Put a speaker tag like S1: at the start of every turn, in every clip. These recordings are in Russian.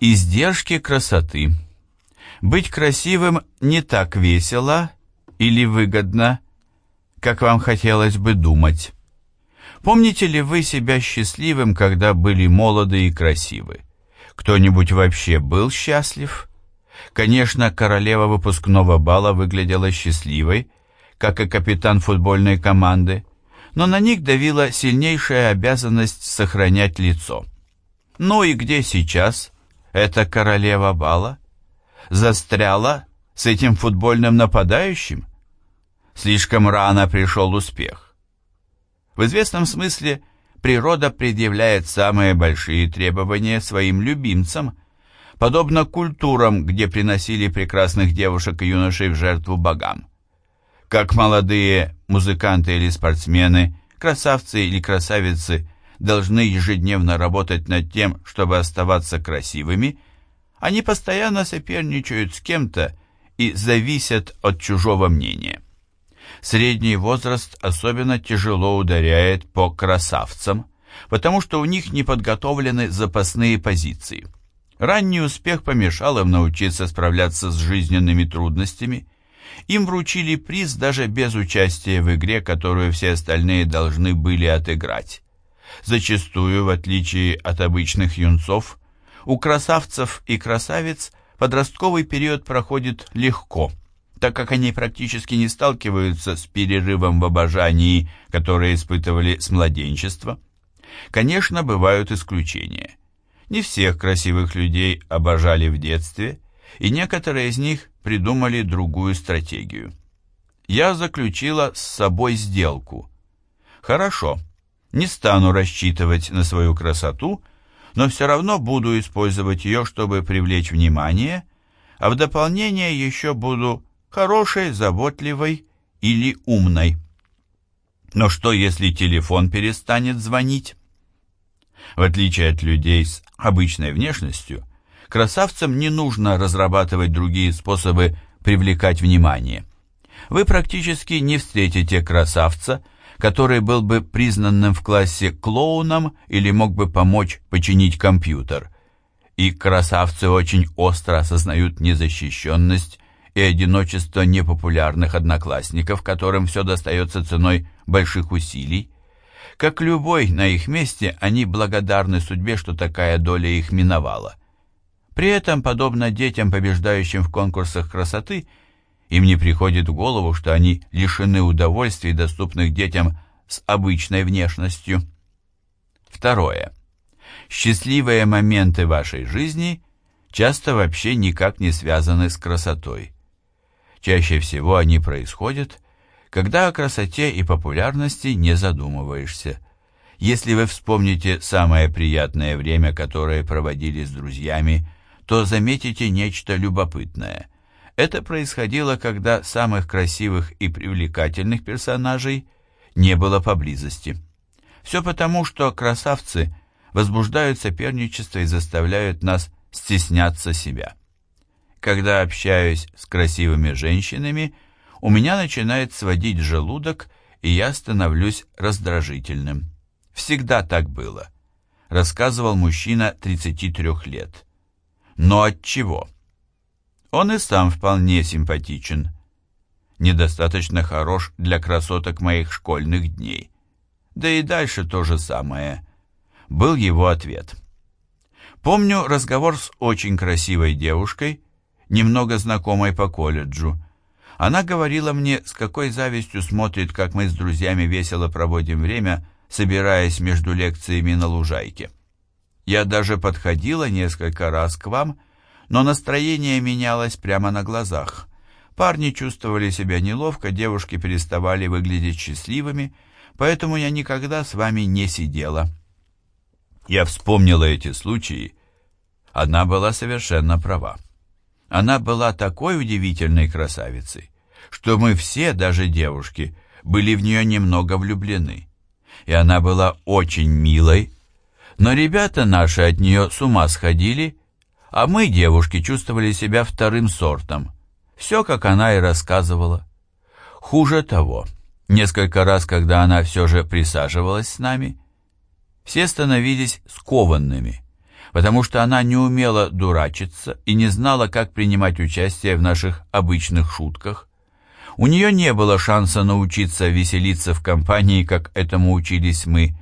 S1: Издержки красоты. Быть красивым не так весело или выгодно, как вам хотелось бы думать. Помните ли вы себя счастливым, когда были молоды и красивы? Кто-нибудь вообще был счастлив? Конечно, королева выпускного бала выглядела счастливой, как и капитан футбольной команды, но на них давила сильнейшая обязанность сохранять лицо. Ну и где сейчас эта королева бала? Застряла с этим футбольным нападающим? Слишком рано пришел успех. В известном смысле природа предъявляет самые большие требования своим любимцам, подобно культурам, где приносили прекрасных девушек и юношей в жертву богам. Как молодые музыканты или спортсмены, красавцы или красавицы должны ежедневно работать над тем, чтобы оставаться красивыми, они постоянно соперничают с кем-то и зависят от чужого мнения. Средний возраст особенно тяжело ударяет по красавцам, потому что у них не подготовлены запасные позиции. Ранний успех помешал им научиться справляться с жизненными трудностями. Им вручили приз даже без участия в игре, которую все остальные должны были отыграть. Зачастую, в отличие от обычных юнцов, у красавцев и красавиц подростковый период проходит легко – так как они практически не сталкиваются с перерывом в обожании, которое испытывали с младенчества. Конечно, бывают исключения. Не всех красивых людей обожали в детстве, и некоторые из них придумали другую стратегию. Я заключила с собой сделку. Хорошо, не стану рассчитывать на свою красоту, но все равно буду использовать ее, чтобы привлечь внимание, а в дополнение еще буду хорошей, заботливой или умной. Но что, если телефон перестанет звонить? В отличие от людей с обычной внешностью, красавцам не нужно разрабатывать другие способы привлекать внимание. Вы практически не встретите красавца, который был бы признанным в классе клоуном или мог бы помочь починить компьютер. И красавцы очень остро осознают незащищенность и одиночество непопулярных одноклассников, которым все достается ценой больших усилий. Как любой на их месте, они благодарны судьбе, что такая доля их миновала. При этом, подобно детям, побеждающим в конкурсах красоты, им не приходит в голову, что они лишены удовольствий, доступных детям с обычной внешностью. Второе. Счастливые моменты вашей жизни часто вообще никак не связаны с красотой. Чаще всего они происходят, когда о красоте и популярности не задумываешься. Если вы вспомните самое приятное время, которое проводили с друзьями, то заметите нечто любопытное. Это происходило, когда самых красивых и привлекательных персонажей не было поблизости. Все потому, что красавцы возбуждают соперничество и заставляют нас стесняться себя. Когда общаюсь с красивыми женщинами, у меня начинает сводить желудок, и я становлюсь раздражительным. Всегда так было, рассказывал мужчина 33 лет. Но от чего? Он и сам вполне симпатичен. Недостаточно хорош для красоток моих школьных дней. Да и дальше то же самое. Был его ответ. Помню разговор с очень красивой девушкой, немного знакомой по колледжу. Она говорила мне, с какой завистью смотрит, как мы с друзьями весело проводим время, собираясь между лекциями на лужайке. Я даже подходила несколько раз к вам, но настроение менялось прямо на глазах. Парни чувствовали себя неловко, девушки переставали выглядеть счастливыми, поэтому я никогда с вами не сидела. Я вспомнила эти случаи. Она была совершенно права. Она была такой удивительной красавицей, что мы все, даже девушки, были в нее немного влюблены. И она была очень милой, но ребята наши от нее с ума сходили, а мы, девушки, чувствовали себя вторым сортом. Все, как она и рассказывала. Хуже того, несколько раз, когда она все же присаживалась с нами, все становились скованными – потому что она не умела дурачиться и не знала, как принимать участие в наших обычных шутках. У нее не было шанса научиться веселиться в компании, как этому учились мы,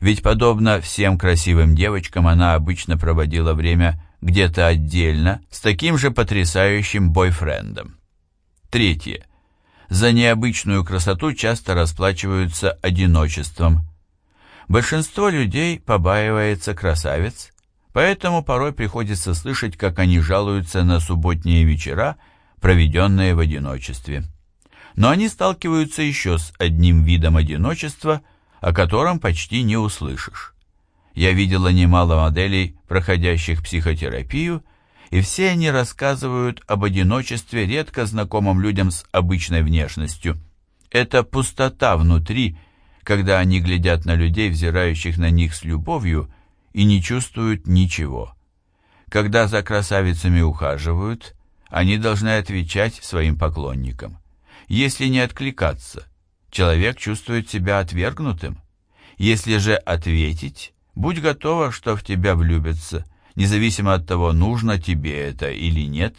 S1: ведь, подобно всем красивым девочкам, она обычно проводила время где-то отдельно с таким же потрясающим бойфрендом. Третье. За необычную красоту часто расплачиваются одиночеством. Большинство людей побаивается красавиц, поэтому порой приходится слышать, как они жалуются на субботние вечера, проведенные в одиночестве. Но они сталкиваются еще с одним видом одиночества, о котором почти не услышишь. Я видела немало моделей, проходящих психотерапию, и все они рассказывают об одиночестве редко знакомым людям с обычной внешностью. Это пустота внутри, когда они глядят на людей, взирающих на них с любовью, и не чувствуют ничего. Когда за красавицами ухаживают, они должны отвечать своим поклонникам. Если не откликаться, человек чувствует себя отвергнутым. Если же ответить, будь готова, что в тебя влюбятся, независимо от того, нужно тебе это или нет.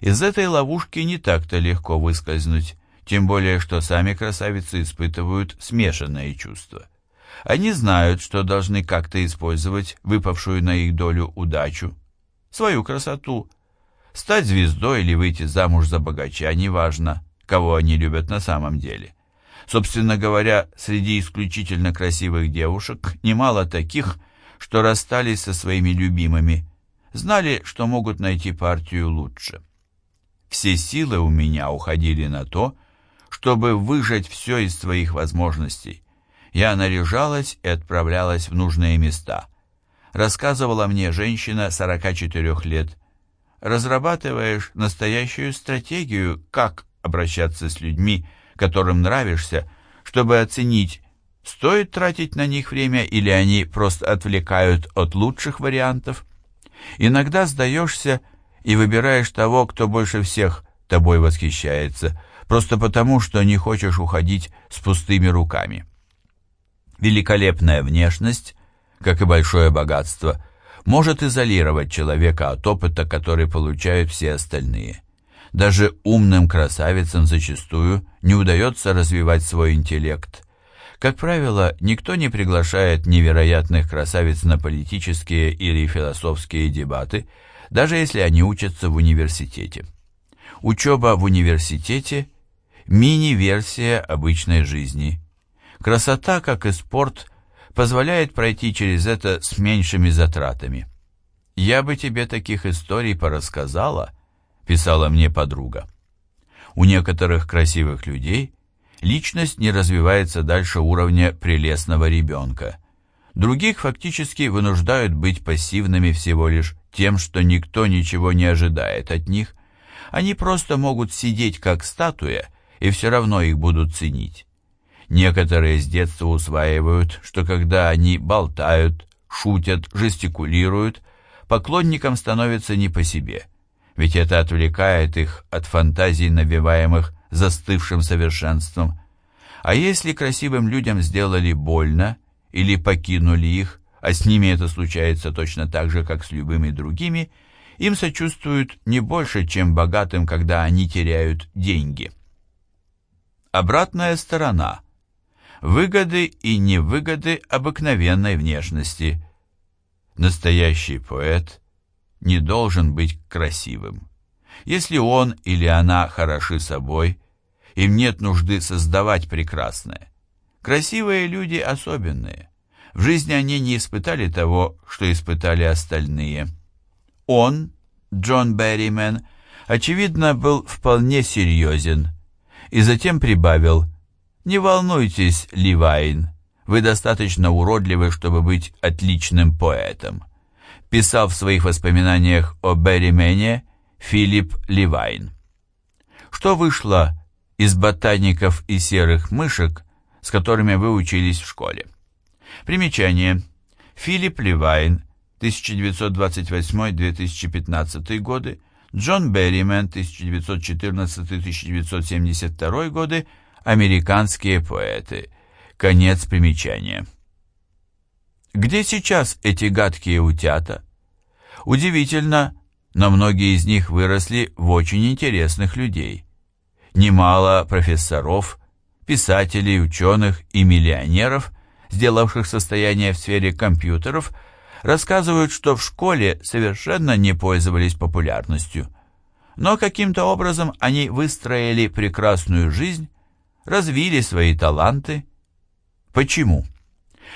S1: Из этой ловушки не так-то легко выскользнуть, тем более, что сами красавицы испытывают смешанные чувства. Они знают, что должны как-то использовать выпавшую на их долю удачу, свою красоту. Стать звездой или выйти замуж за богача, неважно, кого они любят на самом деле. Собственно говоря, среди исключительно красивых девушек немало таких, что расстались со своими любимыми, знали, что могут найти партию лучше. Все силы у меня уходили на то, чтобы выжать все из своих возможностей, я наряжалась и отправлялась в нужные места. Рассказывала мне женщина 44 лет. Разрабатываешь настоящую стратегию, как обращаться с людьми, которым нравишься, чтобы оценить, стоит тратить на них время или они просто отвлекают от лучших вариантов. Иногда сдаешься и выбираешь того, кто больше всех тобой восхищается, просто потому, что не хочешь уходить с пустыми руками. Великолепная внешность, как и большое богатство, может изолировать человека от опыта, который получают все остальные. Даже умным красавицам зачастую не удается развивать свой интеллект. Как правило, никто не приглашает невероятных красавиц на политические или философские дебаты, даже если они учатся в университете. Учеба в университете – мини-версия обычной жизни. Красота, как и спорт, позволяет пройти через это с меньшими затратами. «Я бы тебе таких историй порассказала», — писала мне подруга. У некоторых красивых людей личность не развивается дальше уровня прелестного ребенка. Других фактически вынуждают быть пассивными всего лишь тем, что никто ничего не ожидает от них. Они просто могут сидеть как статуя, и все равно их будут ценить. Некоторые с детства усваивают, что когда они болтают, шутят, жестикулируют, поклонникам становится не по себе, ведь это отвлекает их от фантазий, навеваемых застывшим совершенством. А если красивым людям сделали больно или покинули их, а с ними это случается точно так же, как с любыми другими, им сочувствуют не больше, чем богатым, когда они теряют деньги. Обратная сторона – выгоды и невыгоды обыкновенной внешности. Настоящий поэт не должен быть красивым. Если он или она хороши собой, им нет нужды создавать прекрасное. Красивые люди особенные. В жизни они не испытали того, что испытали остальные. Он, Джон Берримен, очевидно, был вполне серьезен, и затем прибавил «Не волнуйтесь, Ливайн, вы достаточно уродливы, чтобы быть отличным поэтом», писал в своих воспоминаниях о Берримене Филипп Ливайн. Что вышло из ботаников и серых мышек, с которыми вы учились в школе? Примечание. Филипп Ливайн, 1928-2015 годы, Джон Берримен, 1914-1972 годы, американские поэты. Конец примечания. Где сейчас эти гадкие утята? Удивительно, но многие из них выросли в очень интересных людей. Немало профессоров, писателей, ученых и миллионеров, сделавших состояние в сфере компьютеров, рассказывают, что в школе совершенно не пользовались популярностью. Но каким-то образом они выстроили прекрасную жизнь, развили свои таланты. Почему?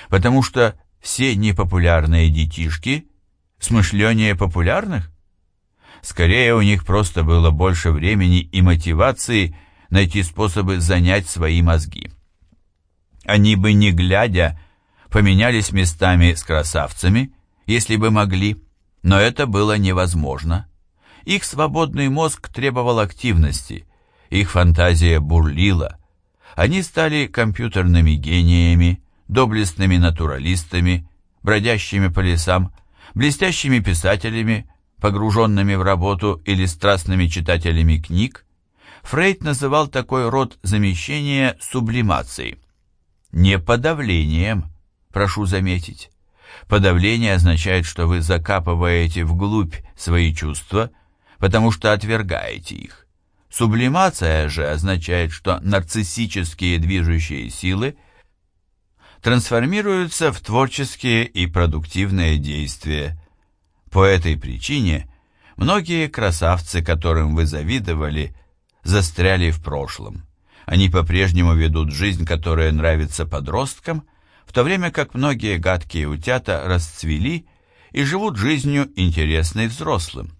S1: Потому что все непопулярные детишки смышленнее популярных? Скорее, у них просто было больше времени и мотивации найти способы занять свои мозги. Они бы, не глядя, поменялись местами с красавцами, если бы могли, но это было невозможно. Их свободный мозг требовал активности, их фантазия бурлила. Они стали компьютерными гениями, доблестными натуралистами, бродящими по лесам, блестящими писателями, погруженными в работу или страстными читателями книг, Фрейд называл такой род замещения сублимацией. Не подавлением, прошу заметить. Подавление означает, что вы закапываете вглубь свои чувства, потому что отвергаете их. Сублимация же означает, что нарциссические движущие силы трансформируются в творческие и продуктивные действия. По этой причине многие красавцы, которым вы завидовали, застряли в прошлом. Они по-прежнему ведут жизнь, которая нравится подросткам, в то время как многие гадкие утята расцвели и живут жизнью, интересной взрослым.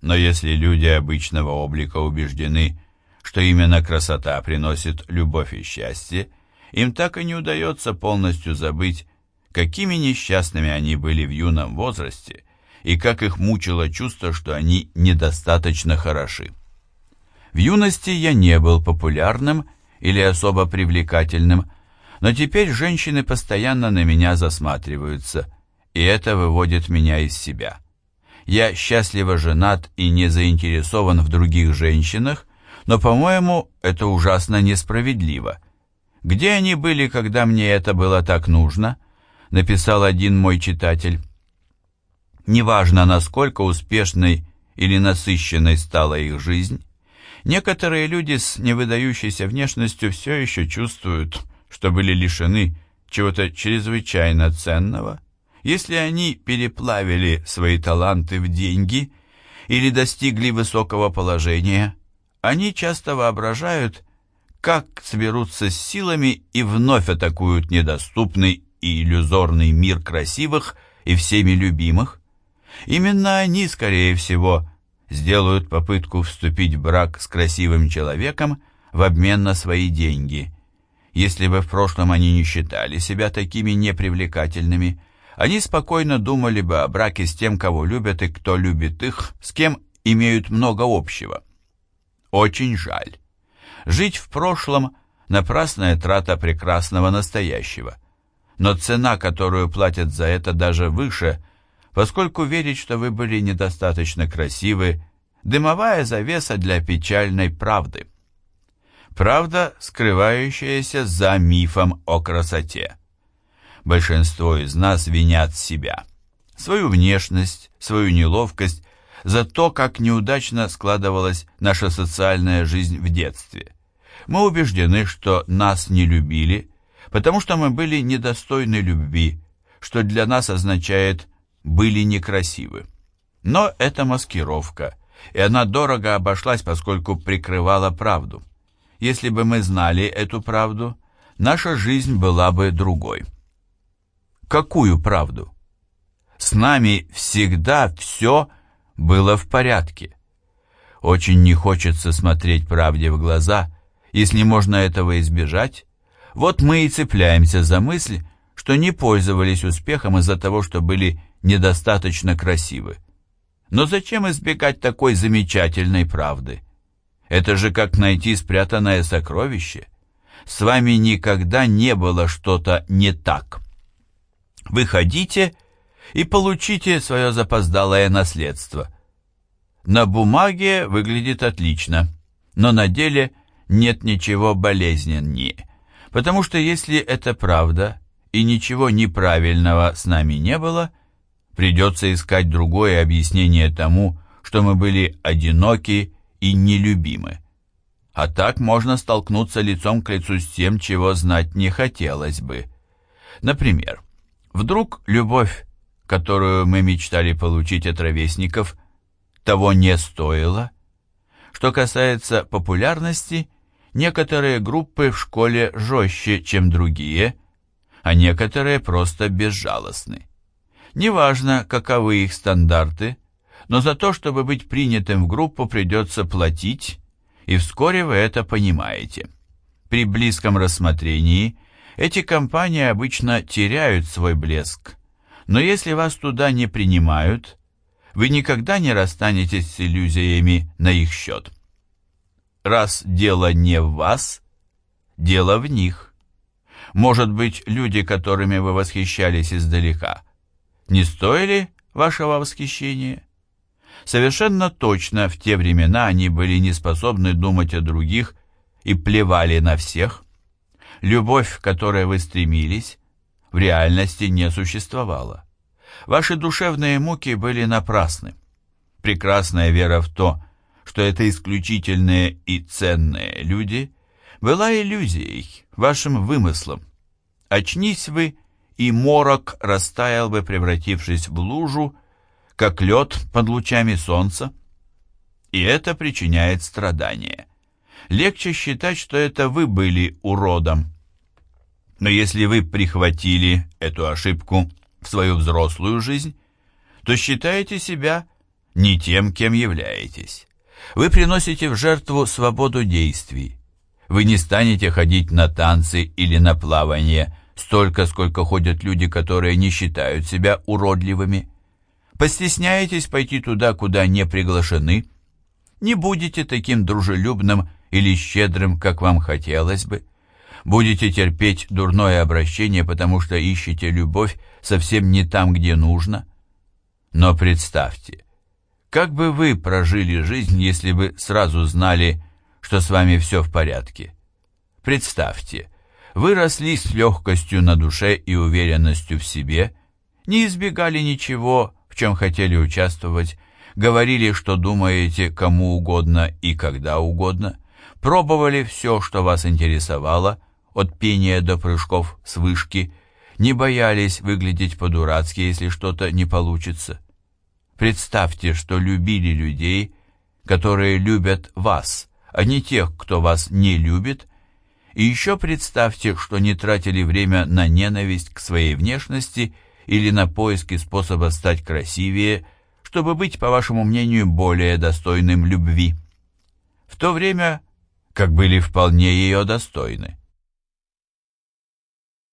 S1: Но если люди обычного облика убеждены, что именно красота приносит любовь и счастье, им так и не удается полностью забыть, какими несчастными они были в юном возрасте и как их мучило чувство, что они недостаточно хороши. В юности я не был популярным или особо привлекательным, но теперь женщины постоянно на меня засматриваются, и это выводит меня из себя. Я счастливо женат и не заинтересован в других женщинах, но, по-моему, это ужасно несправедливо. Где они были, когда мне это было так нужно? Написал один мой читатель. Неважно, насколько успешной или насыщенной стала их жизнь, некоторые люди с невыдающейся внешностью все еще чувствуют, что были лишены чего-то чрезвычайно ценного, если они переплавили свои таланты в деньги или достигли высокого положения, они часто воображают, как соберутся силами и вновь атакуют недоступный и иллюзорный мир красивых и всеми любимых. Именно они, скорее всего, сделают попытку вступить в брак с красивым человеком в обмен на свои деньги. Если бы в прошлом они не считали себя такими непривлекательными, они спокойно думали бы о браке с тем, кого любят и кто любит их, с кем имеют много общего. Очень жаль. Жить в прошлом – напрасная трата прекрасного настоящего. Но цена, которую платят за это, даже выше, поскольку верить, что вы были недостаточно красивы, дымовая завеса для печальной правды. Правда, скрывающаяся за мифом о красоте. Большинство из нас винят себя, свою внешность, свою неловкость за то, как неудачно складывалась наша социальная жизнь в детстве. Мы убеждены, что нас не любили, потому что мы были недостойны любви, что для нас означает «были некрасивы». Но это маскировка, и она дорого обошлась, поскольку прикрывала правду. Если бы мы знали эту правду, наша жизнь была бы другой. Какую правду? С нами всегда все было в порядке. Очень не хочется смотреть правде в глаза, если можно этого избежать. Вот мы и цепляемся за мысль, что не пользовались успехом из-за того, что были недостаточно красивы. Но зачем избегать такой замечательной правды? Это же как найти спрятанное сокровище. С вами никогда не было что-то не так. Выходите и получите свое запоздалое наследство. На бумаге выглядит отлично, но на деле нет ничего болезненнее, потому что если это правда и ничего неправильного с нами не было, Придется искать другое объяснение тому, что мы были одиноки и нелюбимы. А так можно столкнуться лицом к лицу с тем, чего знать не хотелось бы. Например, вдруг любовь, которую мы мечтали получить от ровесников, того не стоила? Что касается популярности, некоторые группы в школе жестче, чем другие, а некоторые просто безжалостны. Неважно, каковы их стандарты, но за то, чтобы быть принятым в группу, придется платить, и вскоре вы это понимаете. При близком рассмотрении эти компании обычно теряют свой блеск, но если вас туда не принимают, вы никогда не расстанетесь с иллюзиями на их счет. Раз дело не в вас, дело в них. Может быть, люди, которыми вы восхищались издалека, не стоили вашего восхищения? Совершенно точно в те времена они были не способны думать о других и плевали на всех. Любовь, к которой вы стремились, в реальности не существовала. Ваши душевные муки были напрасны. Прекрасная вера в то, что это исключительные и ценные люди, была иллюзией, вашим вымыслом. Очнись вы, и морок растаял бы, превратившись в лужу, как лед под лучами солнца. И это причиняет страдания. Легче считать, что это вы были уродом. Но если вы прихватили эту ошибку в свою взрослую жизнь, то считаете себя не тем, кем являетесь. Вы приносите в жертву свободу действий. Вы не станете ходить на танцы или на плавание столько, сколько ходят люди, которые не считают себя уродливыми. Постесняетесь пойти туда, куда не приглашены? Не будете таким дружелюбным или щедрым, как вам хотелось бы? Будете терпеть дурное обращение, потому что ищете любовь совсем не там, где нужно? Но представьте, как бы вы прожили жизнь, если бы сразу знали, что с вами все в порядке? Представьте, вы росли с легкостью на душе и уверенностью в себе, не избегали ничего, в чем хотели участвовать, говорили, что думаете кому угодно и когда угодно, пробовали все, что вас интересовало, от пения до прыжков с вышки, не боялись выглядеть по-дурацки, если что-то не получится. Представьте, что любили людей, которые любят вас, а не тех, кто вас не любит, и еще представьте, что не тратили время на ненависть к своей внешности или на поиски способа стать красивее, чтобы быть, по вашему мнению, более достойным любви. В то время, как были вполне ее достойны.